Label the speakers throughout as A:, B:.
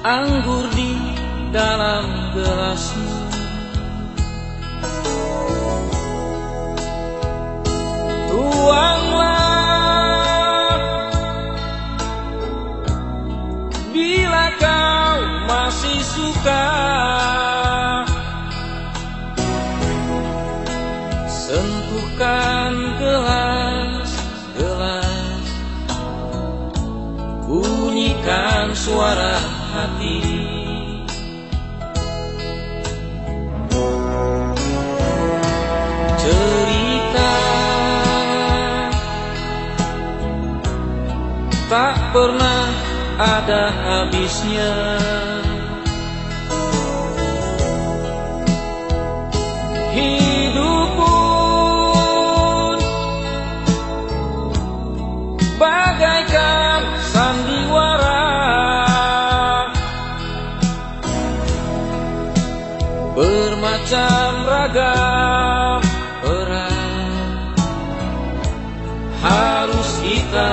A: anggur di dalam gelasmu. Tuanglah. Bila kau masih suka Sentuhkan gelas-gelas Bunyikan suara hati. Tak pernah ada habisnya. Hidup Bermacam ragam peran harus kita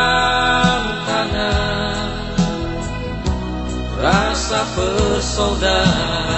A: Rasa persaudaraan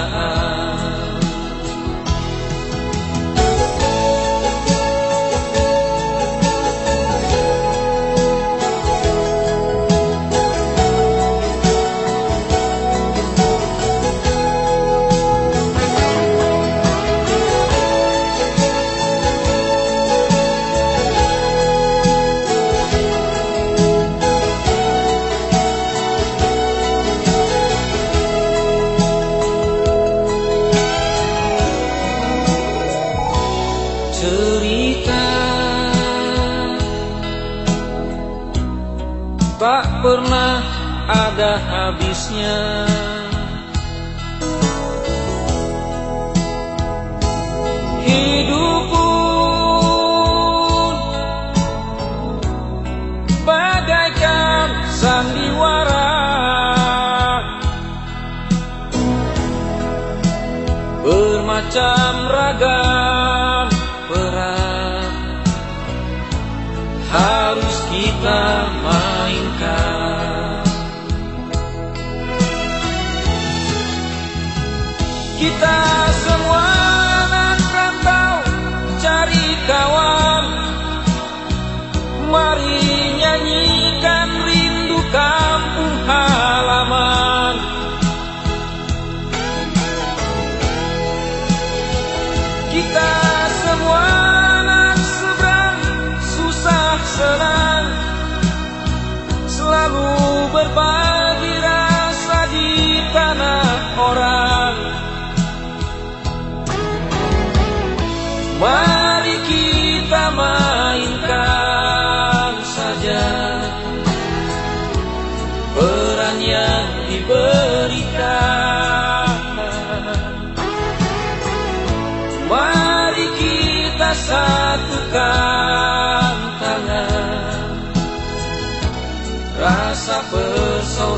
A: pernah ada habisnya. Hidup pun bagaikan sandiwara. Bermacam ragam harus kita Kita semua akan tahu cari kawan. Mari nyanyikan rindu kampung halaman. Kita berbagi rasa di tanah orang. Mari kita mainkan saja. Peran yang diberikan. Mari kita satukan